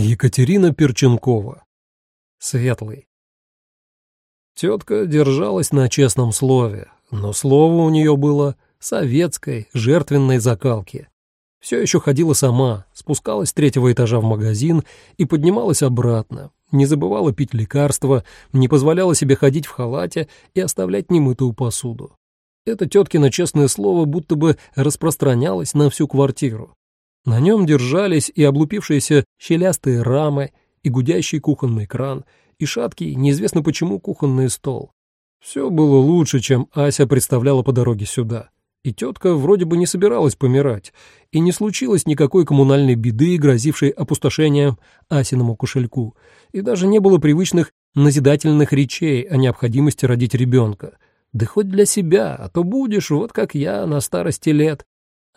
Екатерина Перченкова. Светлый. Тетка держалась на честном слове, но слово у нее было советской, жертвенной закалки. Все еще ходила сама, спускалась с третьего этажа в магазин и поднималась обратно, не забывала пить лекарства, не позволяла себе ходить в халате и оставлять немытую посуду. Это теткино честное слово будто бы распространялось на всю квартиру. На нем держались и облупившиеся щелястые рамы, и гудящий кухонный кран, и шаткий, неизвестно почему, кухонный стол. Все было лучше, чем Ася представляла по дороге сюда. И тетка вроде бы не собиралась помирать, и не случилось никакой коммунальной беды, грозившей опустошением Асиному кошельку, и даже не было привычных назидательных речей о необходимости родить ребенка. Да хоть для себя, а то будешь, вот как я, на старости лет.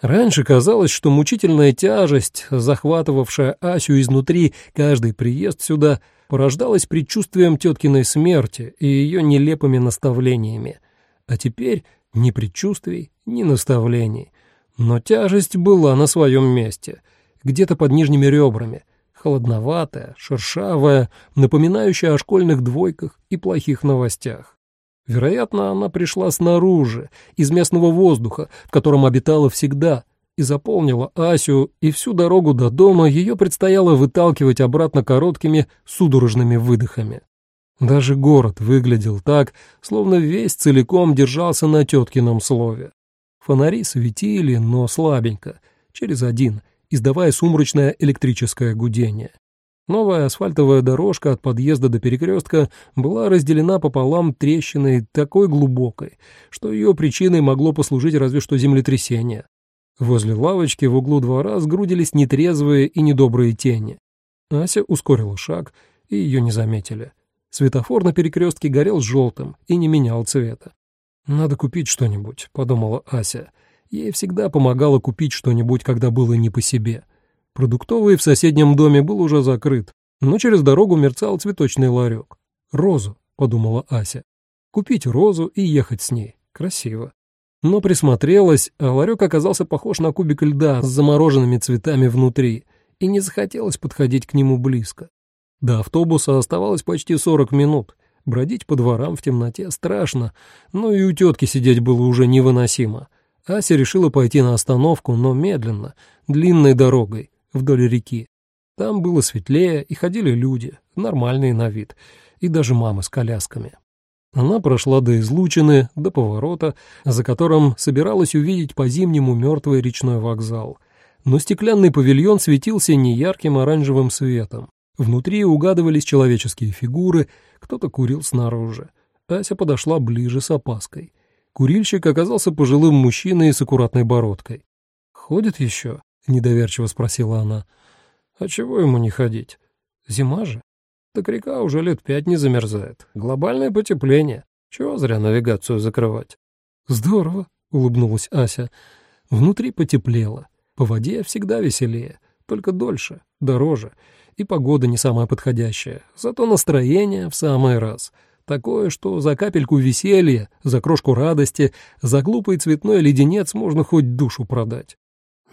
Раньше казалось, что мучительная тяжесть, захватывавшая Асю изнутри каждый приезд сюда, порождалась предчувствием теткиной смерти и ее нелепыми наставлениями. А теперь ни предчувствий, ни наставлений. Но тяжесть была на своем месте, где-то под нижними ребрами, холодноватая, шершавая, напоминающая о школьных двойках и плохих новостях. Вероятно, она пришла снаружи, из местного воздуха, в котором обитала всегда, и заполнила Асю, и всю дорогу до дома ее предстояло выталкивать обратно короткими судорожными выдохами. Даже город выглядел так, словно весь целиком держался на теткином слове. Фонари светили, но слабенько, через один, издавая сумрачное электрическое гудение. Новая асфальтовая дорожка от подъезда до перекрестка была разделена пополам трещиной такой глубокой, что ее причиной могло послужить разве что землетрясение. Возле лавочки в углу двора сгрудились нетрезвые и недобрые тени. Ася ускорила шаг, и ее не заметили. Светофор на перекрестке горел желтым и не менял цвета. «Надо купить что-нибудь», — подумала Ася. Ей всегда помогало купить что-нибудь, когда было не по себе. Продуктовый в соседнем доме был уже закрыт, но через дорогу мерцал цветочный ларек. «Розу», — подумала Ася. «Купить розу и ехать с ней. Красиво». Но присмотрелась, а ларек оказался похож на кубик льда с замороженными цветами внутри, и не захотелось подходить к нему близко. До автобуса оставалось почти сорок минут. Бродить по дворам в темноте страшно, но и у тетки сидеть было уже невыносимо. Ася решила пойти на остановку, но медленно, длинной дорогой, вдоль реки. Там было светлее, и ходили люди, нормальные на вид, и даже мамы с колясками. Она прошла до излучины, до поворота, за которым собиралась увидеть по-зимнему мертвый речной вокзал. Но стеклянный павильон светился неярким оранжевым светом. Внутри угадывались человеческие фигуры, кто-то курил снаружи. Ася подошла ближе с опаской. Курильщик оказался пожилым мужчиной с аккуратной бородкой. «Ходит еще?» — недоверчиво спросила она. «А чего ему не ходить? Зима же. Так река уже лет пять не замерзает. Глобальное потепление. Чего зря навигацию закрывать?» «Здорово», — улыбнулась Ася. Внутри потеплело. По воде всегда веселее, только дольше, дороже. И погода не самая подходящая. Зато настроение в самый раз. Такое, что за капельку веселья, за крошку радости, за глупый цветной леденец можно хоть душу продать.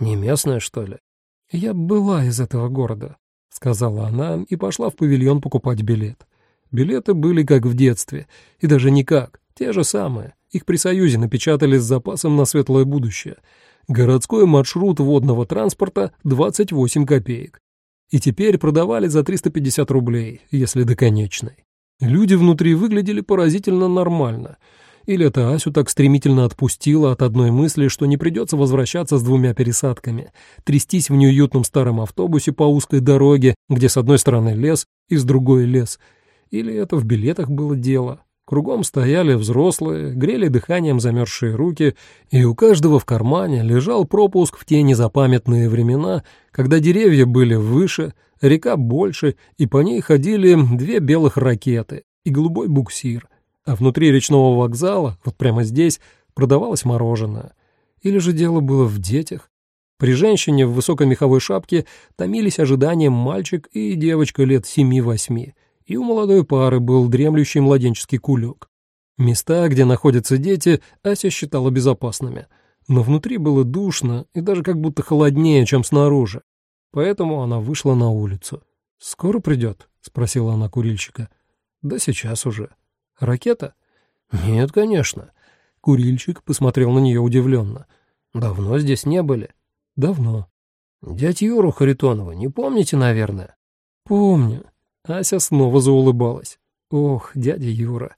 Не местная, что ли? Я была из этого города, сказала она и пошла в павильон покупать билет. Билеты были как в детстве, и даже никак, те же самые. Их при Союзе напечатали с запасом на светлое будущее. Городской маршрут водного транспорта 28 копеек. И теперь продавали за 350 рублей, если до конечной. Люди внутри выглядели поразительно нормально — или это Асю так стремительно отпустило от одной мысли, что не придется возвращаться с двумя пересадками, трястись в неуютном старом автобусе по узкой дороге, где с одной стороны лес и с другой лес. Или это в билетах было дело. Кругом стояли взрослые, грели дыханием замерзшие руки, и у каждого в кармане лежал пропуск в те незапамятные времена, когда деревья были выше, река больше, и по ней ходили две белых ракеты и голубой буксир — а внутри речного вокзала, вот прямо здесь, продавалось мороженое. Или же дело было в детях? При женщине в высокой меховой шапке томились ожиданием мальчик и девочка лет семи-восьми, и у молодой пары был дремлющий младенческий кулек. Места, где находятся дети, Ася считала безопасными, но внутри было душно и даже как будто холоднее, чем снаружи. Поэтому она вышла на улицу. «Скоро придет?» — спросила она курильщика. «Да сейчас уже». «Ракета?» «Нет, конечно». Курильщик посмотрел на нее удивленно. «Давно здесь не были?» «Давно». «Дядь Юру Харитонова не помните, наверное?» «Помню». Ася снова заулыбалась. «Ох, дядя Юра».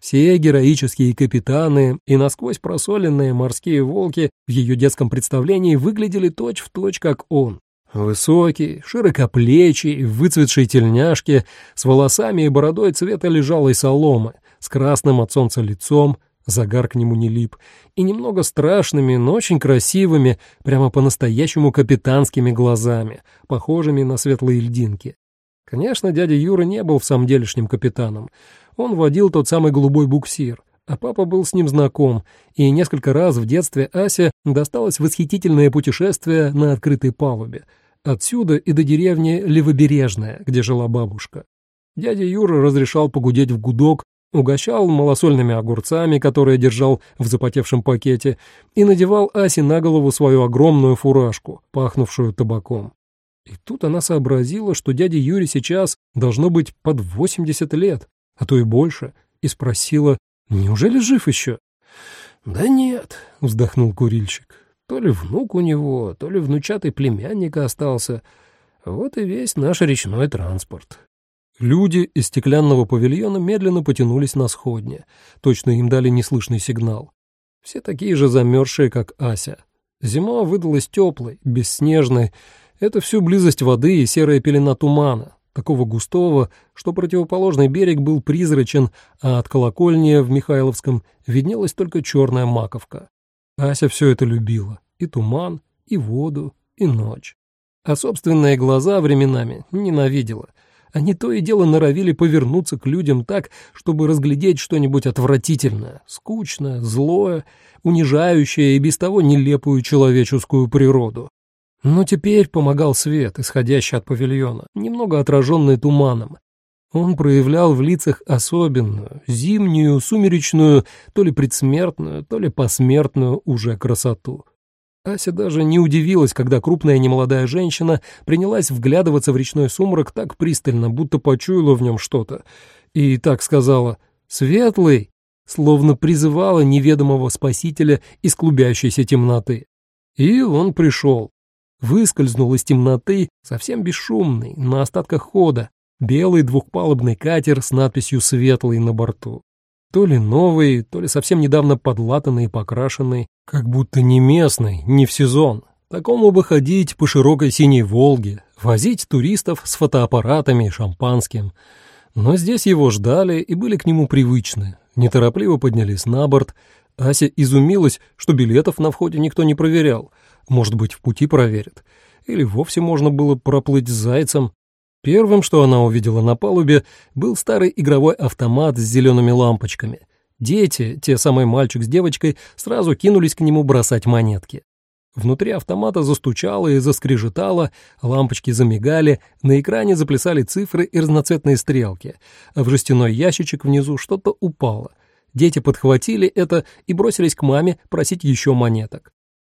Все героические капитаны и насквозь просоленные морские волки в ее детском представлении выглядели точь-в-точь, точь, как он. Высокий, широкоплечий, в выцветшей тельняшке, с волосами и бородой цвета лежалой соломы, с красным от солнца лицом, загар к нему не лип, и немного страшными, но очень красивыми, прямо по-настоящему капитанскими глазами, похожими на светлые льдинки. Конечно, дядя Юра не был в самом делешнем капитаном. Он водил тот самый голубой буксир, а папа был с ним знаком, и несколько раз в детстве Ася досталось восхитительное путешествие на открытой палубе, отсюда и до деревни Левобережная, где жила бабушка. Дядя Юра разрешал погудеть в гудок, угощал малосольными огурцами, которые держал в запотевшем пакете, и надевал Асе на голову свою огромную фуражку, пахнувшую табаком. И тут она сообразила, что дяде Юре сейчас должно быть под 80 лет, а то и больше, и спросила, неужели жив еще? «Да нет», — вздохнул курильщик, — «то ли внук у него, то ли внучатый племянник остался. Вот и весь наш речной транспорт». Люди из стеклянного павильона медленно потянулись на сходне. Точно им дали неслышный сигнал. Все такие же замерзшие, как Ася. Зима выдалась теплой, бесснежной, это всю близость воды и серая пелена тумана, такого густого, что противоположный берег был призрачен, а от колокольни в Михайловском виднелась только черная маковка. Ася все это любила — и туман, и воду, и ночь. А собственные глаза временами ненавидела. Они то и дело норовили повернуться к людям так, чтобы разглядеть что-нибудь отвратительное, скучное, злое, унижающее и без того нелепую человеческую природу. Но теперь помогал свет, исходящий от павильона, немного отраженный туманом. Он проявлял в лицах особенную, зимнюю, сумеречную, то ли предсмертную, то ли посмертную уже красоту. Ася даже не удивилась, когда крупная немолодая женщина принялась вглядываться в речной сумрак так пристально, будто почуяла в нем что-то, и так сказала «Светлый!», словно призывала неведомого спасителя из клубящейся темноты. И он пришел, выскользнул из темноты, совсем бесшумный, на остатках хода, белый двухпалубный катер с надписью «Светлый» на борту. То ли новый, то ли совсем недавно подлатанный и покрашенный, как будто не местный, не в сезон. Такому бы ходить по широкой синей Волге, возить туристов с фотоаппаратами и шампанским. Но здесь его ждали и были к нему привычны. Неторопливо поднялись на борт. Ася изумилась, что билетов на входе никто не проверял — может быть, в пути проверят. Или вовсе можно было проплыть с зайцем. Первым, что она увидела на палубе, был старый игровой автомат с зелеными лампочками. Дети, те самый мальчик с девочкой, сразу кинулись к нему бросать монетки. Внутри автомата застучало и заскрежетало, лампочки замигали, на экране заплясали цифры и разноцветные стрелки, а в жестяной ящичек внизу что-то упало. Дети подхватили это и бросились к маме просить еще монеток.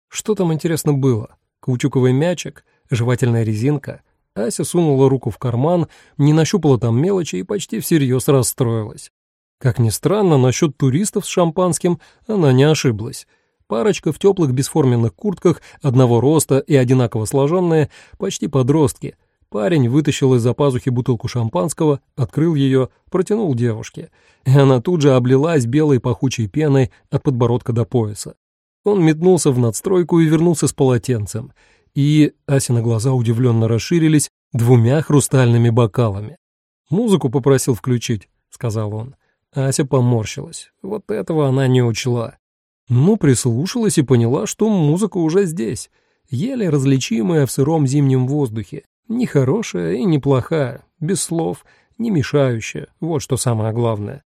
Что там, интересно, было? Каучуковый мячик? Жевательная резинка? Ася сунула руку в карман, не нащупала там мелочи и почти всерьез расстроилась. Как ни странно, насчет туристов с шампанским она не ошиблась. Парочка в теплых бесформенных куртках, одного роста и одинаково сложенные, почти подростки. Парень вытащил из-за пазухи бутылку шампанского, открыл ее, протянул девушке. И она тут же облилась белой пахучей пеной от подбородка до пояса. Он метнулся в надстройку и вернулся с полотенцем, и Асина глаза удивленно расширились двумя хрустальными бокалами. «Музыку попросил включить», — сказал он. Ася поморщилась. Вот этого она не учла. Ну, прислушалась и поняла, что музыка уже здесь, еле различимая в сыром зимнем воздухе. Не хорошая и не плохая, без слов, не мешающая, вот что самое главное.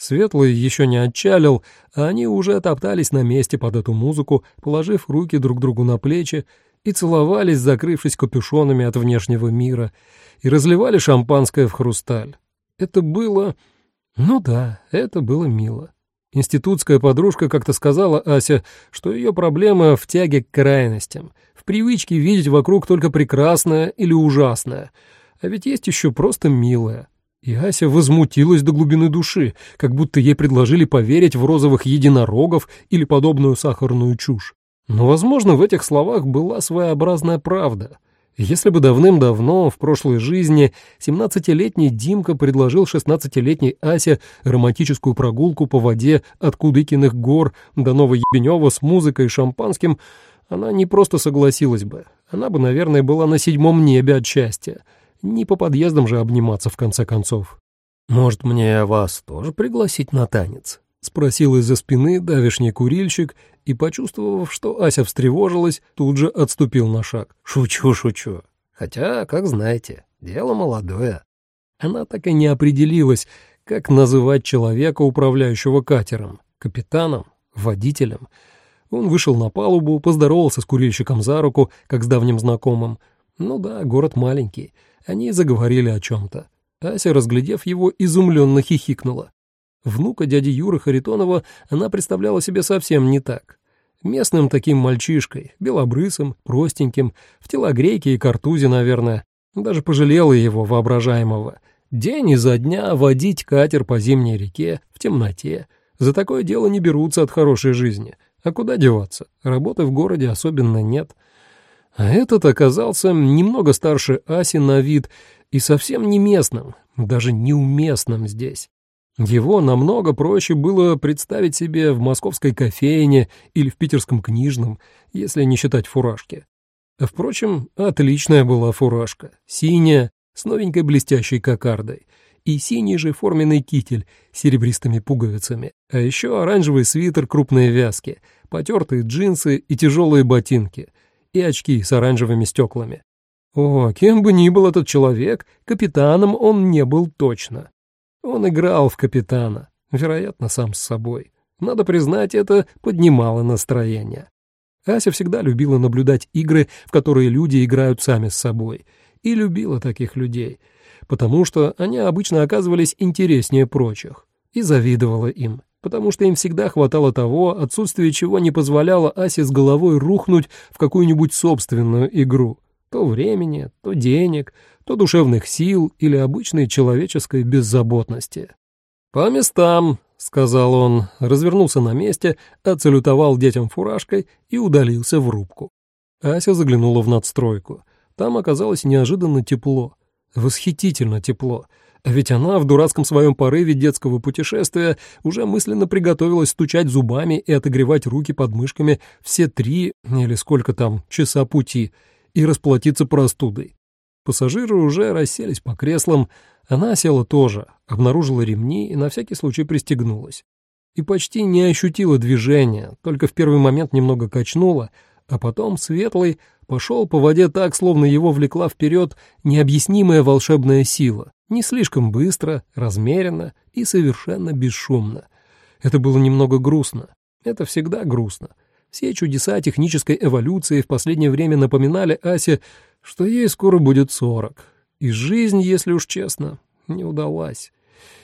Светлый еще не отчалил, а они уже топтались на месте под эту музыку, положив руки друг другу на плечи, и целовались, закрывшись капюшонами от внешнего мира, и разливали шампанское в хрусталь. Это было... Ну да, это было мило. Институтская подружка как-то сказала Ася, что ее проблема в тяге к крайностям, в привычке видеть вокруг только прекрасное или ужасное — А ведь есть еще просто милая. И Ася возмутилась до глубины души, как будто ей предложили поверить в розовых единорогов или подобную сахарную чушь. Но, возможно, в этих словах была своеобразная правда. Если бы давным-давно, в прошлой жизни, 17-летний Димка предложил 16-летней Асе романтическую прогулку по воде от Кудыкиных гор до Новоебенева с музыкой и шампанским, она не просто согласилась бы. Она бы, наверное, была на седьмом небе от счастья. Не по подъездам же обниматься, в конце концов. «Может, мне вас тоже пригласить на танец?» — спросил из-за спины давишний курильщик и, почувствовав, что Ася встревожилась, тут же отступил на шаг. «Шучу, шучу. Хотя, как знаете, дело молодое». Она так и не определилась, как называть человека, управляющего катером. Капитаном? Водителем? Он вышел на палубу, поздоровался с курильщиком за руку, как с давним знакомым. Ну да, город маленький. Они заговорили о чем-то. Ася, разглядев его, изумленно хихикнула. Внука дяди Юры Харитонова она представляла себе совсем не так. Местным таким мальчишкой, белобрысым, простеньким, в телогрейке и картузе, наверное. Даже пожалела его воображаемого. День изо дня водить катер по зимней реке, в темноте. За такое дело не берутся от хорошей жизни. А куда деваться? Работы в городе особенно нет. А этот оказался немного старше Аси на вид и совсем не местным, даже неуместным здесь. Его намного проще было представить себе в московской кофейне или в питерском книжном, если не считать фуражки. Впрочем, отличная была фуражка, синяя, с новенькой блестящей кокардой, и синий же форменный китель с серебристыми пуговицами, а еще оранжевый свитер крупной вязки, потертые джинсы и тяжелые ботинки, и очки с оранжевыми стеклами. О, кем бы ни был этот человек, капитаном он не был точно. Он играл в капитана, вероятно, сам с собой. Надо признать, это поднимало настроение. Ася всегда любила наблюдать игры, в которые люди играют сами с собой, и любила таких людей, потому что они обычно оказывались интереснее прочих, и завидовала им, потому что им всегда хватало того, отсутствие чего не позволяло Асе с головой рухнуть в какую-нибудь собственную игру. То времени, то денег, то душевных сил или обычной человеческой беззаботности. «По местам», — сказал он, развернулся на месте, отсалютовал детям фуражкой и удалился в рубку. Ася заглянула в надстройку. Там оказалось неожиданно тепло. Восхитительно тепло. А ведь она в дурацком своем порыве детского путешествия уже мысленно приготовилась стучать зубами и отогревать руки под мышками все три, или сколько там, часа пути, и расплатиться простудой. Пассажиры уже расселись по креслам, она села тоже, обнаружила ремни и на всякий случай пристегнулась. И почти не ощутила движения, только в первый момент немного качнула, а потом Светлый пошел по воде так, словно его влекла вперед необъяснимая волшебная сила, не слишком быстро, размеренно и совершенно бесшумно. Это было немного грустно. Это всегда грустно. Все чудеса технической эволюции в последнее время напоминали Асе, что ей скоро будет сорок. И жизнь, если уж честно, не удалась.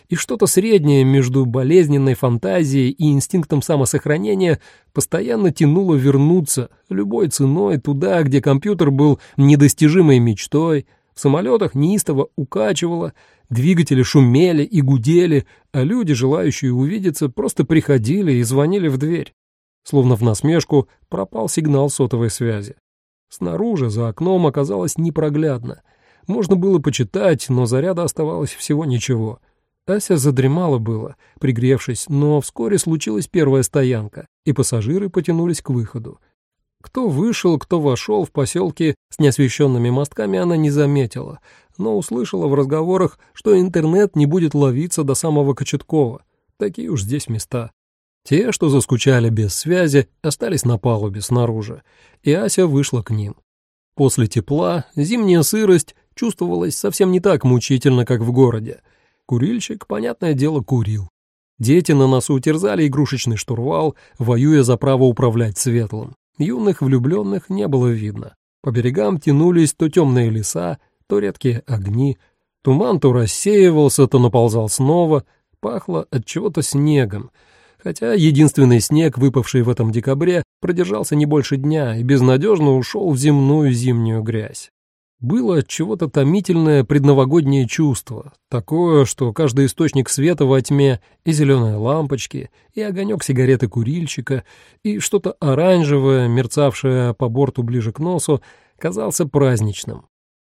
И что-то среднее между болезненной фантазией и инстинктом самосохранения постоянно тянуло вернуться любой ценой туда, где компьютер был недостижимой мечтой, в самолетах неистово укачивало, двигатели шумели и гудели, а люди, желающие увидеться, просто приходили и звонили в дверь. Словно в насмешку пропал сигнал сотовой связи. Снаружи, за окном, оказалось непроглядно. Можно было почитать, но заряда оставалось всего ничего. Ася задремала было, пригревшись, но вскоре случилась первая стоянка, и пассажиры потянулись к выходу. Кто вышел, кто вошел в поселке с неосвещенными мостками, она не заметила, но услышала в разговорах, что интернет не будет ловиться до самого Кочеткова. Такие уж здесь места. Те, что заскучали без связи, остались на палубе снаружи, и Ася вышла к ним. После тепла зимняя сырость чувствовалась совсем не так мучительно, как в городе. Курильщик, понятное дело, курил. Дети на носу терзали игрушечный штурвал, воюя за право управлять светлым. Юных влюбленных не было видно. По берегам тянулись то темные леса, то редкие огни. Туман то рассеивался, то наползал снова. Пахло от чего-то снегом — хотя единственный снег, выпавший в этом декабре, продержался не больше дня и безнадежно ушел в земную зимнюю грязь. Было чего-то томительное предновогоднее чувство, такое, что каждый источник света во тьме, и зеленые лампочки, и огонек сигареты курильщика, и что-то оранжевое, мерцавшее по борту ближе к носу, казался праздничным.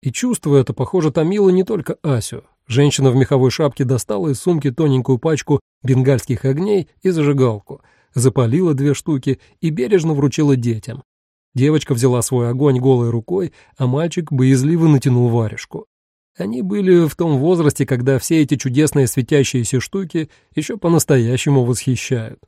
И чувство это, похоже, томило не только Асю. Женщина в меховой шапке достала из сумки тоненькую пачку бенгальских огней и зажигалку, запалила две штуки и бережно вручила детям. Девочка взяла свой огонь голой рукой, а мальчик боязливо натянул варежку. Они были в том возрасте, когда все эти чудесные светящиеся штуки еще по-настоящему восхищают.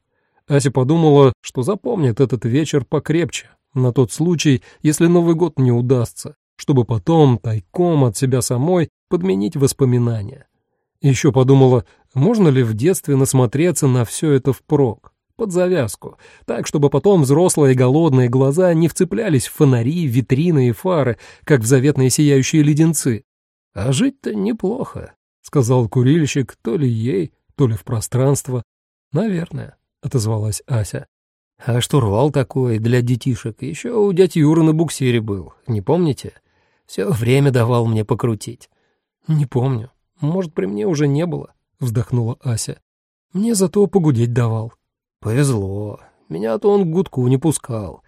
Ася подумала, что запомнит этот вечер покрепче, на тот случай, если Новый год не удастся, чтобы потом тайком от себя самой подменить воспоминания. Еще подумала, можно ли в детстве насмотреться на все это впрок под завязку, так, чтобы потом взрослые голодные глаза не вцеплялись в фонари, витрины и фары, как в заветные сияющие леденцы. «А жить-то неплохо», — сказал курильщик то ли ей, то ли в пространство. «Наверное», — отозвалась Ася. «А штурвал такой для детишек еще у дяди Юры на буксире был, не помните? Все время давал мне покрутить». «Не помню. Может, при мне уже не было», — вздохнула Ася. «Мне зато погудеть давал». «Повезло. Меня-то он к гудку не пускал.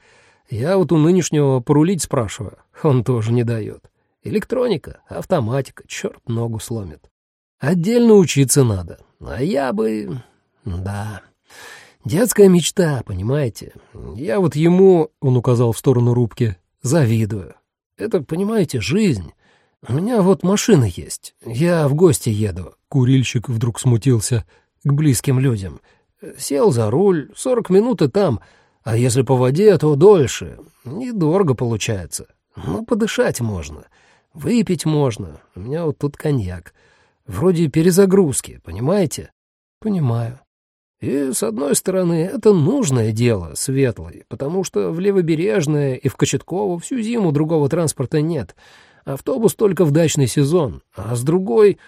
Я вот у нынешнего порулить спрашиваю, он тоже не дает. Электроника, автоматика, черт ногу сломит. Отдельно учиться надо. А я бы... Да. Детская мечта, понимаете? Я вот ему, он указал в сторону рубки, завидую. Это, понимаете, жизнь. У меня вот машина есть. Я в гости еду. Курильщик вдруг смутился к близким людям — Сел за руль, сорок минут и там, а если по воде, то дольше. Недорого получается. Ну, подышать можно, выпить можно. У меня вот тут коньяк. Вроде перезагрузки, понимаете? Понимаю. И, с одной стороны, это нужное дело, светлое, потому что в Левобережное и в Кочетково всю зиму другого транспорта нет. Автобус только в дачный сезон. А с другой,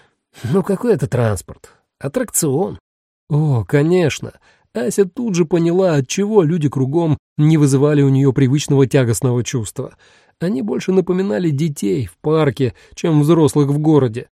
ну какой это транспорт? Аттракцион. О, конечно. Ася тут же поняла, отчего люди кругом не вызывали у нее привычного тягостного чувства. Они больше напоминали детей в парке, чем взрослых в городе.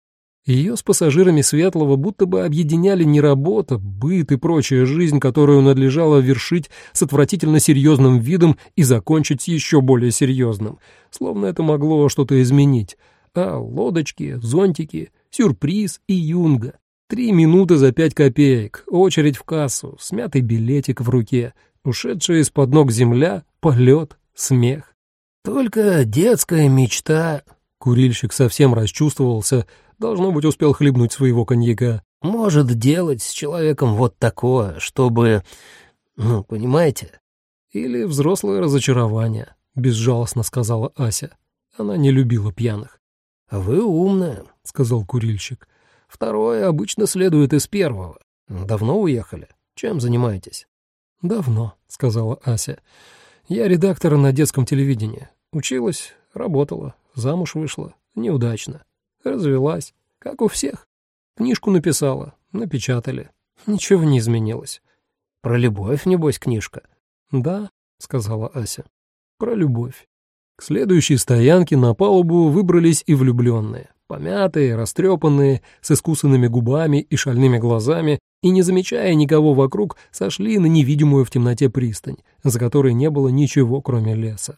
Ее с пассажирами Светлого будто бы объединяли не работа, быт и прочая жизнь, которую надлежало вершить с отвратительно серьезным видом и закончить еще более серьезным, словно это могло что-то изменить. А лодочки, зонтики, сюрприз и юнга. Три минуты за пять копеек, очередь в кассу, смятый билетик в руке, ушедшая из-под ног земля, полет, смех. Только детская мечта. Курильщик совсем расчувствовался, должно быть, успел хлебнуть своего коньяка. Может делать с человеком вот такое, чтобы... Ну, понимаете? Или взрослое разочарование, безжалостно сказала Ася. Она не любила пьяных. «Вы умная», — сказал курильщик. Второе обычно следует из первого. Давно уехали? Чем занимаетесь? Давно, сказала Ася. Я редактор на детском телевидении. Училась, работала, замуж вышла. Неудачно. Развелась, как у всех. Книжку написала, напечатали. Ничего не изменилось. Про любовь, небось, книжка? Да, сказала Ася. Про любовь. К следующей стоянке на палубу выбрались и влюбленные помятые, растрепанные, с искусанными губами и шальными глазами, и, не замечая никого вокруг, сошли на невидимую в темноте пристань, за которой не было ничего, кроме леса.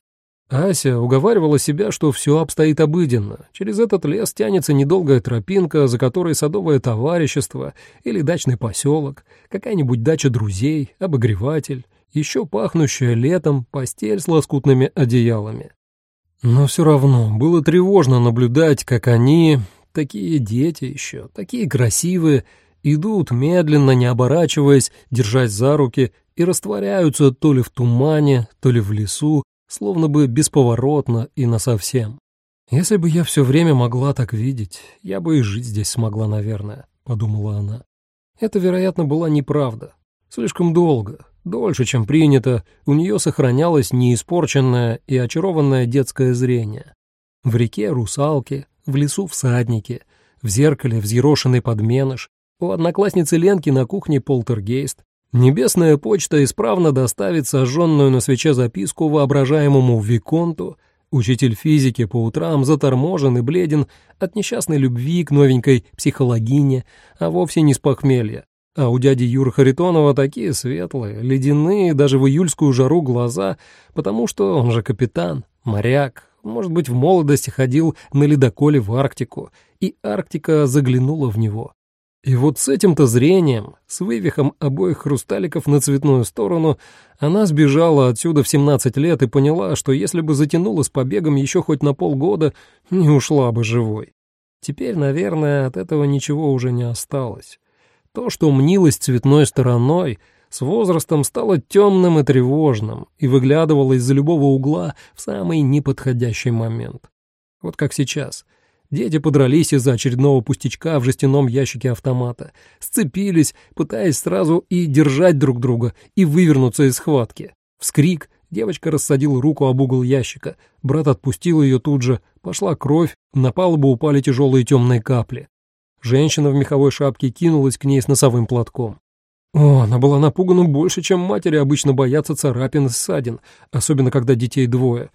Ася уговаривала себя, что все обстоит обыденно. Через этот лес тянется недолгая тропинка, за которой садовое товарищество или дачный поселок, какая-нибудь дача друзей, обогреватель, еще пахнущая летом постель с лоскутными одеялами. Но все равно было тревожно наблюдать, как они, такие дети еще, такие красивые, идут медленно, не оборачиваясь, держась за руки, и растворяются то ли в тумане, то ли в лесу, словно бы бесповоротно и насовсем. «Если бы я все время могла так видеть, я бы и жить здесь смогла, наверное», — подумала она. Это, вероятно, была неправда. Слишком долго, Дольше, чем принято, у нее сохранялось неиспорченное и очарованное детское зрение. В реке русалки, в лесу всадники, в зеркале взъерошенный подменыш, у одноклассницы Ленки на кухне полтергейст. Небесная почта исправно доставит сожженную на свече записку воображаемому Виконту, Учитель физики по утрам заторможен и бледен от несчастной любви к новенькой психологине, а вовсе не с похмелья. А у дяди Юры Харитонова такие светлые, ледяные, даже в июльскую жару глаза, потому что он же капитан, моряк, может быть, в молодости ходил на ледоколе в Арктику, и Арктика заглянула в него. И вот с этим-то зрением, с вывихом обоих хрусталиков на цветную сторону, она сбежала отсюда в 17 лет и поняла, что если бы затянула с побегом еще хоть на полгода, не ушла бы живой. Теперь, наверное, от этого ничего уже не осталось. То, что мнилось цветной стороной, с возрастом стало темным и тревожным и выглядывало из-за любого угла в самый неподходящий момент. Вот как сейчас — Дети подрались из-за очередного пустячка в жестяном ящике автомата, сцепились, пытаясь сразу и держать друг друга, и вывернуться из схватки. Вскрик, девочка рассадила руку об угол ящика, брат отпустил ее тут же, пошла кровь, на палубу упали тяжелые темные капли. Женщина в меховой шапке кинулась к ней с носовым платком. О, она была напугана больше, чем матери обычно боятся царапин и ссадин, особенно когда детей двое.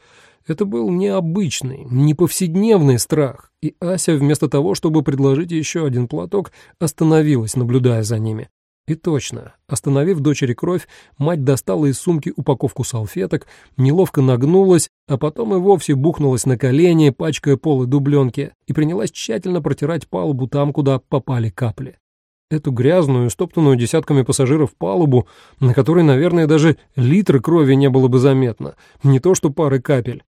Это был необычный, не повседневный страх, и Ася вместо того, чтобы предложить еще один платок, остановилась, наблюдая за ними. И точно, остановив дочери кровь, мать достала из сумки упаковку салфеток, неловко нагнулась, а потом и вовсе бухнулась на колени, пачкая полы дубленки, и принялась тщательно протирать палубу там, куда попали капли. Эту грязную, стоптанную десятками пассажиров палубу, на которой, наверное, даже литры крови не было бы заметно, не то что пары капель.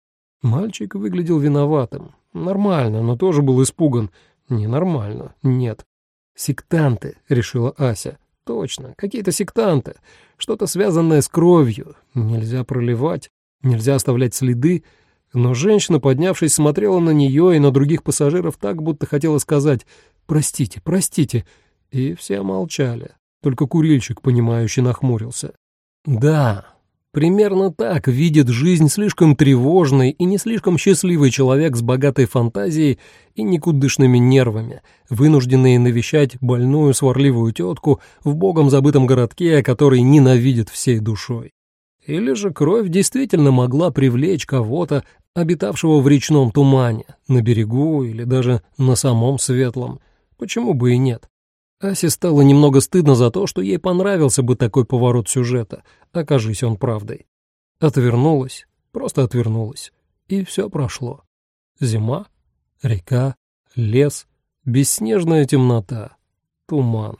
Мальчик выглядел виноватым. Нормально, но тоже был испуган. Ненормально, нет. «Сектанты», — решила Ася. «Точно, какие-то сектанты. Что-то связанное с кровью. Нельзя проливать, нельзя оставлять следы». Но женщина, поднявшись, смотрела на нее и на других пассажиров так, будто хотела сказать «Простите, простите». И все молчали. Только курильщик, понимающий, нахмурился. «Да, Примерно так видит жизнь слишком тревожный и не слишком счастливый человек с богатой фантазией и никудышными нервами, вынужденный навещать больную сварливую тетку в богом забытом городке, который ненавидит всей душой. Или же кровь действительно могла привлечь кого-то, обитавшего в речном тумане, на берегу или даже на самом светлом. Почему бы и нет? Асе стало немного стыдно за то, что ей понравился бы такой поворот сюжета, окажись он правдой. Отвернулась, просто отвернулась, и все прошло. Зима, река, лес, бесснежная темнота, туман.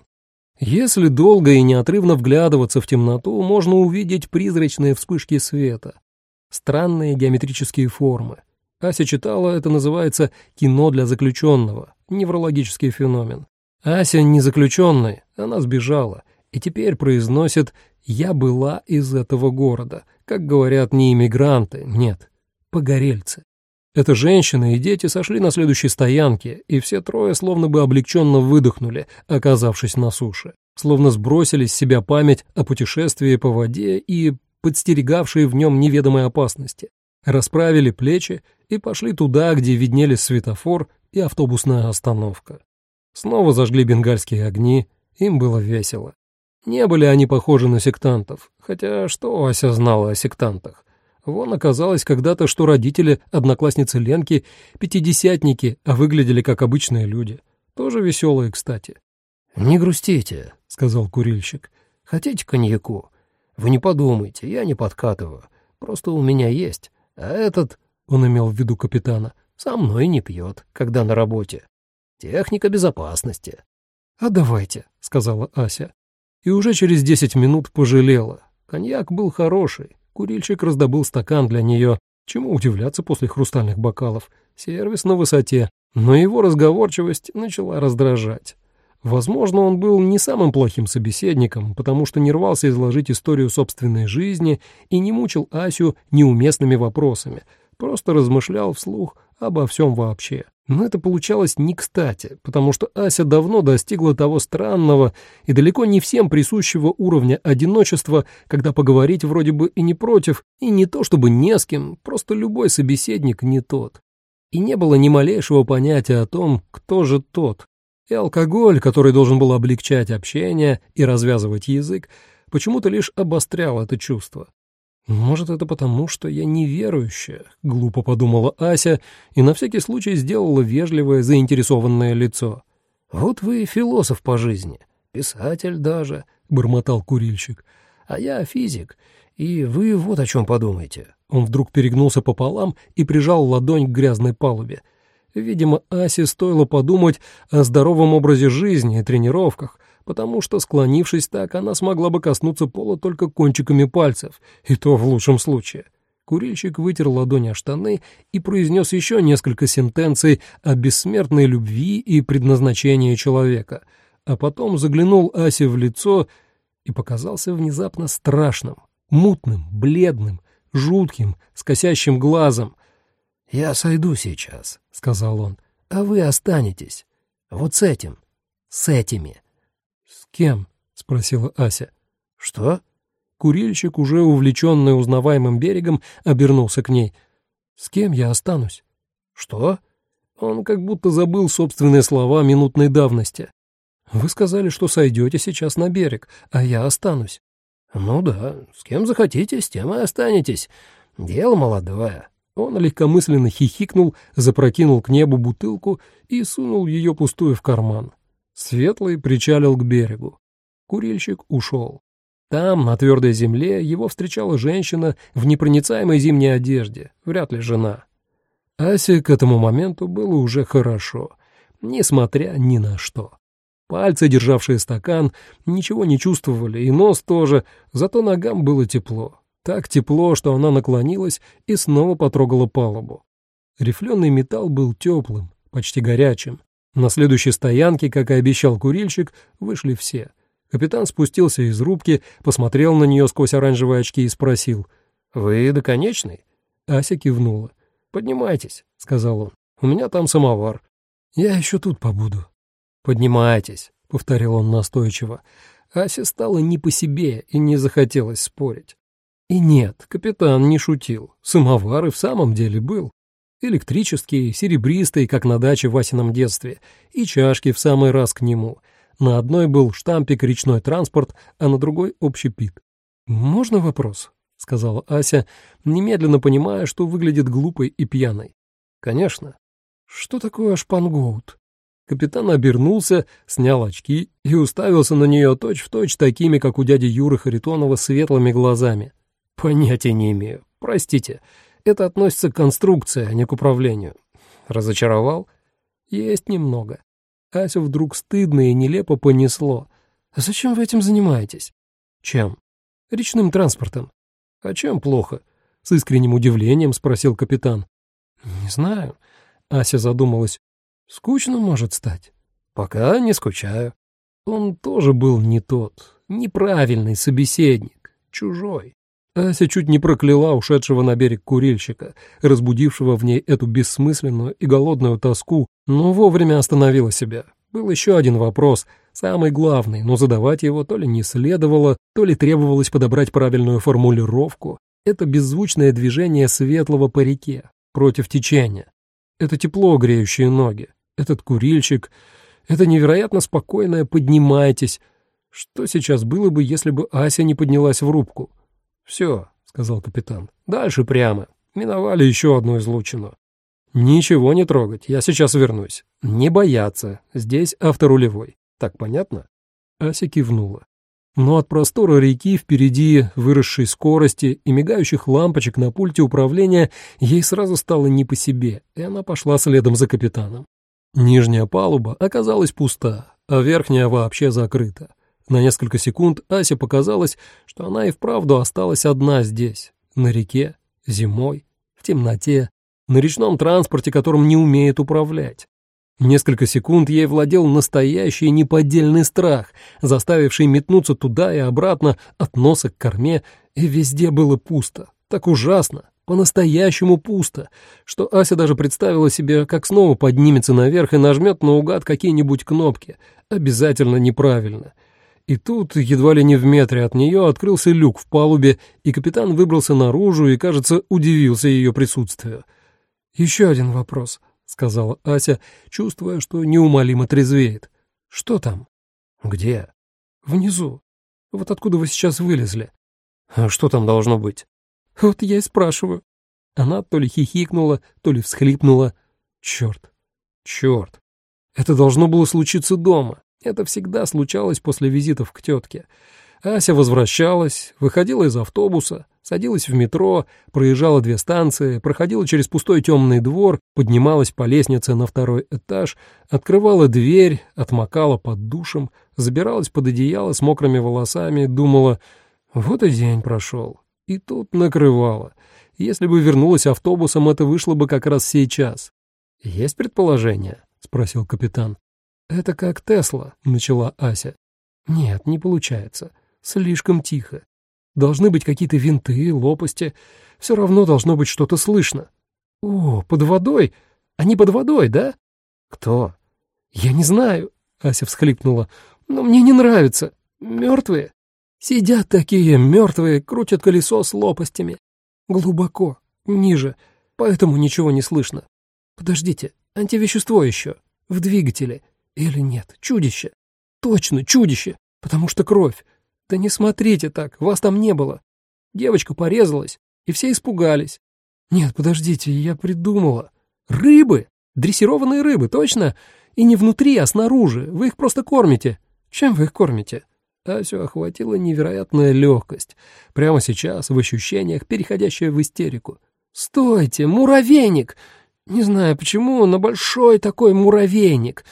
Если долго и неотрывно вглядываться в темноту, можно увидеть призрачные вспышки света, странные геометрические формы. Ася читала, это называется «кино для заключенного», неврологический феномен. Ася не заключенная, она сбежала, и теперь произносит «я была из этого города», как говорят не иммигранты, нет, погорельцы. Эта женщина и дети сошли на следующей стоянке, и все трое словно бы облегченно выдохнули, оказавшись на суше, словно сбросили с себя память о путешествии по воде и подстерегавшие в нем неведомой опасности, расправили плечи и пошли туда, где виднелись светофор и автобусная остановка. Снова зажгли бенгальские огни, им было весело. Не были они похожи на сектантов, хотя что Ася знала о сектантах? Вон оказалось когда-то, что родители одноклассницы Ленки — пятидесятники, а выглядели как обычные люди. Тоже веселые, кстати. «Не грустите», — сказал курильщик. «Хотите коньяку? Вы не подумайте, я не подкатываю. Просто у меня есть. А этот, — он имел в виду капитана, — со мной не пьет, когда на работе. Техника безопасности. «А давайте», — сказала Ася. И уже через десять минут пожалела. Коньяк был хороший. Курильщик раздобыл стакан для нее. Чему удивляться после хрустальных бокалов? Сервис на высоте. Но его разговорчивость начала раздражать. Возможно, он был не самым плохим собеседником, потому что не рвался изложить историю собственной жизни и не мучил Асю неуместными вопросами, просто размышлял вслух обо всем вообще. Но это получалось не кстати, потому что Ася давно достигла того странного и далеко не всем присущего уровня одиночества, когда поговорить вроде бы и не против, и не то чтобы не с кем, просто любой собеседник не тот. И не было ни малейшего понятия о том, кто же тот. И алкоголь, который должен был облегчать общение и развязывать язык, почему-то лишь обострял это чувство. «Может, это потому, что я неверующая?» — глупо подумала Ася и на всякий случай сделала вежливое, заинтересованное лицо. «Вот вы философ по жизни, писатель даже», — бормотал курильщик. «А я физик, и вы вот о чем подумайте». Он вдруг перегнулся пополам и прижал ладонь к грязной палубе. Видимо, Асе стоило подумать о здоровом образе жизни и тренировках, потому что, склонившись так, она смогла бы коснуться пола только кончиками пальцев, и то в лучшем случае. Курильщик вытер ладони о штаны и произнес еще несколько сентенций о бессмертной любви и предназначении человека, а потом заглянул Асе в лицо и показался внезапно страшным, мутным, бледным, жутким, с косящим глазом. «Я сойду сейчас», — сказал он, — «а вы останетесь. Вот с этим, с этими». «С кем?» — спросила Ася. «Что?» Курильщик, уже увлеченный узнаваемым берегом, обернулся к ней. «С кем я останусь?» «Что?» Он как будто забыл собственные слова минутной давности. «Вы сказали, что сойдете сейчас на берег, а я останусь». «Ну да, с кем захотите, с тем и останетесь. Дело молодое». Он легкомысленно хихикнул, запрокинул к небу бутылку и сунул ее пустую в карман. Светлый причалил к берегу. Курильщик ушел. Там, на твердой земле, его встречала женщина в непроницаемой зимней одежде, вряд ли жена. Асе к этому моменту было уже хорошо, несмотря ни на что. Пальцы, державшие стакан, ничего не чувствовали, и нос тоже, зато ногам было тепло. Так тепло, что она наклонилась и снова потрогала палубу. Рифленый металл был теплым, почти горячим. На следующей стоянке, как и обещал курильщик, вышли все. Капитан спустился из рубки, посмотрел на нее сквозь оранжевые очки и спросил. «Вы доконечный?» Ася кивнула. «Поднимайтесь», — сказал он. «У меня там самовар». «Я еще тут побуду». «Поднимайтесь», — повторил он настойчиво. Асе стало не по себе и не захотелось спорить. И нет, капитан не шутил. Самовар и в самом деле был. Электрический, серебристый, как на даче в Васином детстве, и чашки в самый раз к нему. На одной был штампик «Речной транспорт», а на другой — общепит. «Можно вопрос?» — сказала Ася, немедленно понимая, что выглядит глупой и пьяной. «Конечно. Что такое шпангоут?» Капитан обернулся, снял очки и уставился на нее точь-в-точь точь такими, как у дяди Юры Харитонова, светлыми глазами. «Понятия не имею. Простите. Это относится к конструкции, а не к управлению. Разочаровал? Есть немного. Асю вдруг стыдно и нелепо понесло. А зачем вы этим занимаетесь? Чем? Речным транспортом. А чем плохо? С искренним удивлением спросил капитан. Не знаю. Ася задумалась. Скучно может стать. Пока не скучаю. Он тоже был не тот, неправильный собеседник, чужой. Ася чуть не прокляла ушедшего на берег курильщика, разбудившего в ней эту бессмысленную и голодную тоску, но вовремя остановила себя. Был еще один вопрос, самый главный, но задавать его то ли не следовало, то ли требовалось подобрать правильную формулировку. Это беззвучное движение светлого по реке, против течения. Это тепло, греющие ноги. Этот курильщик. Это невероятно спокойное «поднимайтесь». Что сейчас было бы, если бы Ася не поднялась в рубку? «Все», — сказал капитан. «Дальше прямо. Миновали еще одну излучину». «Ничего не трогать, я сейчас вернусь. Не бояться, здесь авторулевой. Так понятно?» Ася кивнула. Но от простора реки впереди, выросшей скорости и мигающих лампочек на пульте управления, ей сразу стало не по себе, и она пошла следом за капитаном. Нижняя палуба оказалась пуста, а верхняя вообще закрыта. На несколько секунд Асе показалось, что она и вправду осталась одна здесь, на реке, зимой, в темноте, на речном транспорте, которым не умеет управлять. Несколько секунд ей владел настоящий неподдельный страх, заставивший метнуться туда и обратно от носа к корме, и везде было пусто, так ужасно, по-настоящему пусто, что Ася даже представила себе, как снова поднимется наверх и нажмет наугад какие-нибудь кнопки, обязательно неправильно — и тут, едва ли не в метре от нее, открылся люк в палубе, и капитан выбрался наружу и, кажется, удивился ее присутствию. «Еще один вопрос», — сказала Ася, чувствуя, что неумолимо трезвеет. «Что там?» «Где?» «Внизу. Вот откуда вы сейчас вылезли?» «А что там должно быть?» Вот я и спрашиваю. Она то ли хихикнула, то ли всхлипнула. Черт, черт. Это должно было случиться дома. Это всегда случалось после визитов к тетке. Ася возвращалась, выходила из автобуса, садилась в метро, проезжала две станции, проходила через пустой темный двор, поднималась по лестнице на второй этаж, открывала дверь, отмокала под душем, забиралась под одеяло с мокрыми волосами, думала, вот и день прошел. И тут накрывала. Если бы вернулась автобусом, это вышло бы как раз сейчас. «Есть предположение?» — спросил капитан. «Это как Тесла», — начала Ася. «Нет, не получается. Слишком тихо. Должны быть какие-то винты, лопасти. Все равно должно быть что-то слышно. О, под водой? Они под водой, да? Кто? Я не знаю, Ася всхлипнула. Но мне не нравится. Мертвые. Сидят такие мертвые, крутят колесо с лопастями. Глубоко, ниже, поэтому ничего не слышно. Подождите, антивещество еще. В двигателе. Или нет, чудище. Точно, чудище, потому что кровь. «Да не смотрите так, вас там не было. Девочка порезалась, и все испугались. Нет, подождите, я придумала. Рыбы! Дрессированные рыбы, точно? И не внутри, а снаружи. Вы их просто кормите. Чем вы их кормите?» Асю охватила невероятная легкость. Прямо сейчас, в ощущениях, переходящая в истерику. «Стойте, муравейник! Не знаю почему, но большой такой муравейник.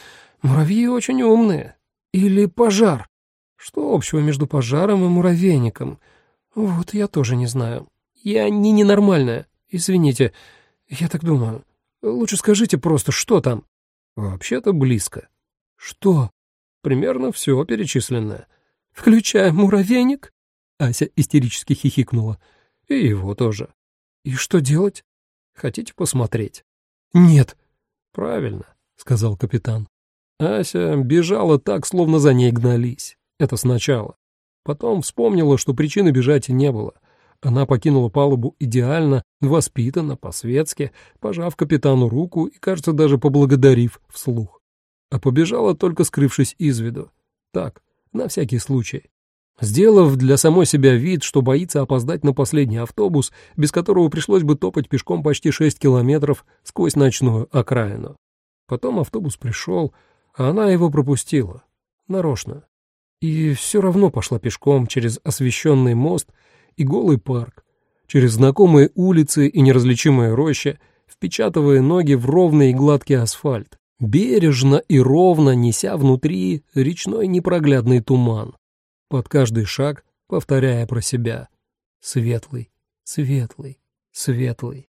Муравьи очень умные. Или пожар. Что общего между пожаром и муравейником? Вот я тоже не знаю. Я не ненормальная. Извините, я так думаю. Лучше скажите просто, что там? Вообще-то близко. Что? Примерно все перечисленное. Включая муравейник? Ася истерически хихикнула. И его тоже. И что делать? Хотите посмотреть? Нет. Правильно, сказал капитан. Ася бежала так, словно за ней гнались. Это сначала. Потом вспомнила, что причины бежать не было. Она покинула палубу идеально, воспитанно, по-светски, пожав капитану руку и, кажется, даже поблагодарив вслух. А побежала только скрывшись из виду. Так, на всякий случай. Сделав для самой себя вид, что боится опоздать на последний автобус, без которого пришлось бы топать пешком почти шесть километров сквозь ночную окраину. Потом автобус пришел, она его пропустила. Нарочно. И все равно пошла пешком через освещенный мост и голый парк, через знакомые улицы и неразличимые рощи, впечатывая ноги в ровный и гладкий асфальт, бережно и ровно неся внутри речной непроглядный туман, под каждый шаг повторяя про себя «Светлый, светлый, светлый».